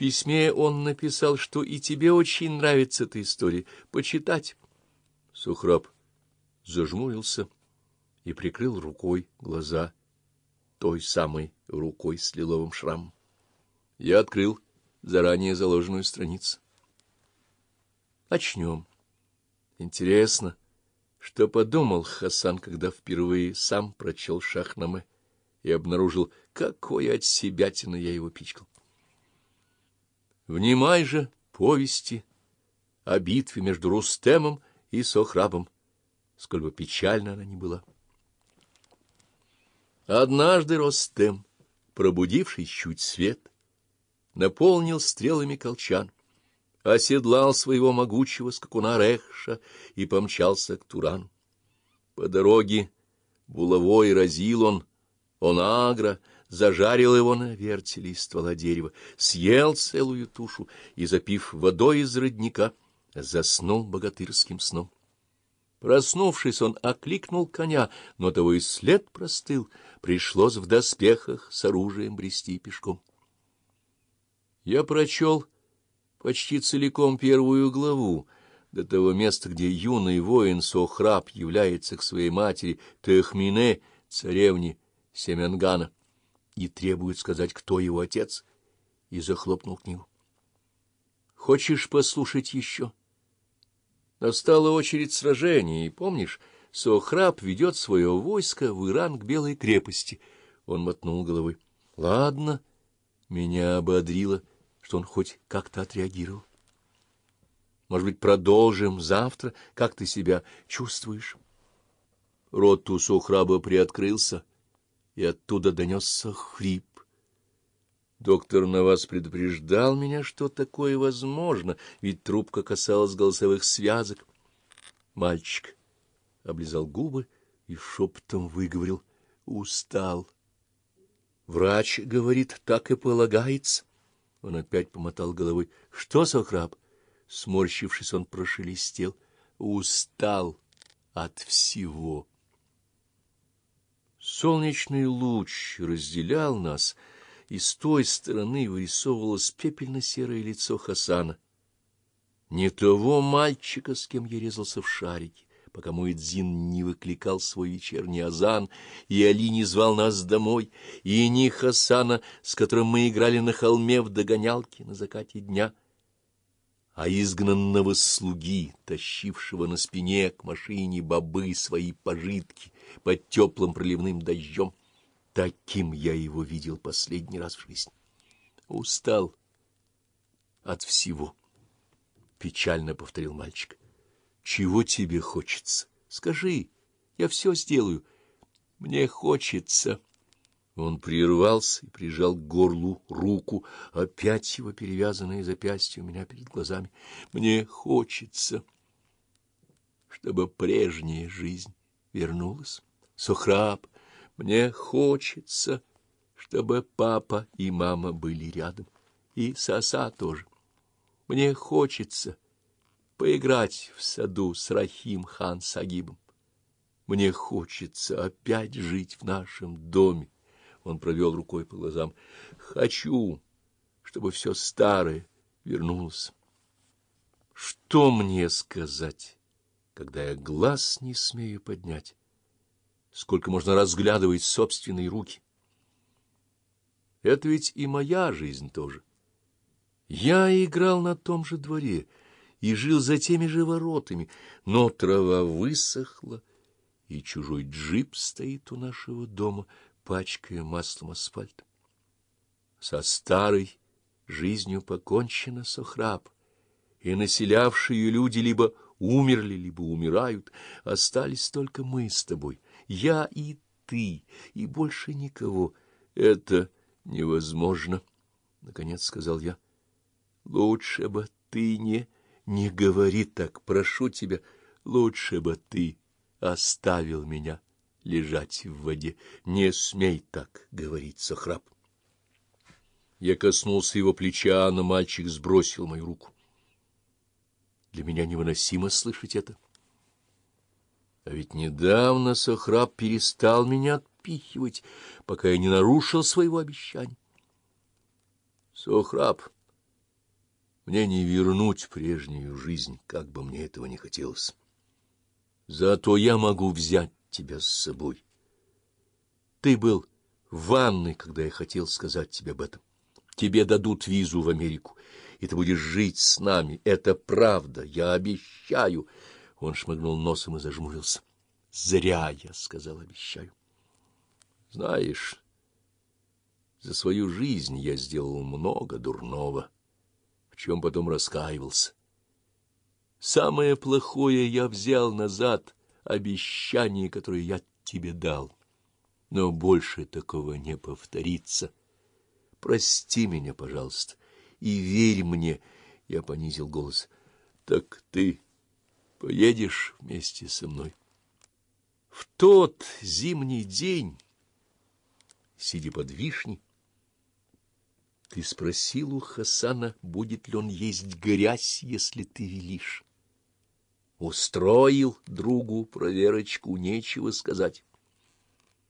письме он написал, что и тебе очень нравится эта история. Почитать. Сухраб зажмурился и прикрыл рукой глаза, той самой рукой с лиловым шрамом. Я открыл заранее заложенную страницу. Начнем. Интересно, что подумал Хасан, когда впервые сам прочел Шахнаме и обнаружил, какой от себятины я его пичкал. Внимай же повести о битве между Рустемом и Сохрабом, сколь бы печально она ни была. Однажды Ростем, пробудивший чуть свет, наполнил стрелами колчан, оседлал своего могучего скакуна Рехша и помчался к Турану. По дороге булавой разил он, он агро, зажарил его на вертеле из ствола дерева, съел целую тушу и, запив водой из родника, заснул богатырским сном. Проснувшись, он окликнул коня, но того и след простыл, пришлось в доспехах с оружием брести пешком. Я прочел почти целиком первую главу, до того места, где юный воин Сохраб является к своей матери Техмине, царевне Семенгана, и требует сказать, кто его отец, и захлопнул книгу. «Хочешь послушать еще?» Настала очередь сражения, и, помнишь, Сохраб ведет свое войско в Иран к Белой крепости. Он мотнул головой. «Ладно». Меня ободрило, что он хоть как-то отреагировал. Может быть, продолжим завтра? Как ты себя чувствуешь? Рот у Сухраба приоткрылся, и оттуда донесся хрип. Доктор на вас предупреждал меня, что такое возможно, ведь трубка касалась голосовых связок. Мальчик облизал губы и шепотом выговорил «Устал». Врач говорит, так и полагается. Он опять помотал головой. — Что, Сохраб? Сморщившись, он прошелестел. Устал от всего. Солнечный луч разделял нас, и с той стороны вырисовывалось пепельно-серое лицо Хасана. Не того мальчика, с кем я резался в шарике, пока Муэдзин не выкликал свой вечерний азан, и Али не звал нас домой, и не Хасана, с которым мы играли на холме в догонялке на закате дня, а изгнанного слуги, тащившего на спине к машине бобы свои пожитки под теплым проливным дождем. Таким я его видел последний раз в жизни. Устал от всего, — печально повторил мальчик. Чего тебе хочется? Скажи, я все сделаю. Мне хочется. Он прервался и прижал к горлу руку, опять его перевязанное запястье у меня перед глазами. Мне хочется, чтобы прежняя жизнь вернулась. Сухраб, мне хочется, чтобы папа и мама были рядом, и соса тоже. Мне хочется, поиграть в саду с Рахим хан Сагибом. Мне хочется опять жить в нашем доме. Он провел рукой по глазам. Хочу, чтобы все старое вернулось. Что мне сказать, когда я глаз не смею поднять? Сколько можно разглядывать собственные руки? Это ведь и моя жизнь тоже. Я играл на том же дворе — и жил за теми же воротами, но трава высохла, и чужой джип стоит у нашего дома, пачкая маслом асфальт. Со старой жизнью покончено сохраб, и населявшие люди либо умерли, либо умирают, остались только мы с тобой, я и ты, и больше никого. Это невозможно, — наконец сказал я. Лучше бы ты не... Не говори так, прошу тебя, лучше бы ты оставил меня лежать в воде. Не смей так говорить, Сохраб. Я коснулся его плеча, но мальчик сбросил мою руку. Для меня невыносимо слышать это. А ведь недавно Сохраб перестал меня отпихивать, пока я не нарушил своего обещания. Сохраб, Мне не вернуть прежнюю жизнь, как бы мне этого не хотелось. Зато я могу взять тебя с собой. Ты был в ванной, когда я хотел сказать тебе об этом. Тебе дадут визу в Америку, и ты будешь жить с нами. Это правда, я обещаю. Он шмыгнул носом и зажмурился. — Зря я сказал «обещаю». Знаешь, за свою жизнь я сделал много дурного, в чем потом раскаивался. Самое плохое я взял назад обещание, которое я тебе дал. Но больше такого не повторится. Прости меня, пожалуйста, и верь мне, — я понизил голос. Так ты поедешь вместе со мной? В тот зимний день, сидя под вишней, ты спросил у Хасана, будет ли он есть грязь, если ты велишь. Устроил другу проверочку, нечего сказать.